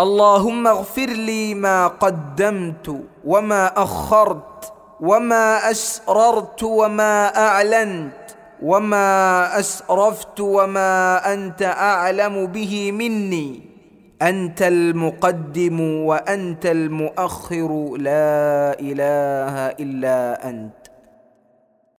اللهم اغفر لي ما قدمت وما أخرت وما أسررت وما أعلنت وما أسرفت وما أنت أعلم به مني. أنت المقدم وأنت المؤخر. لا إله إلا أنت.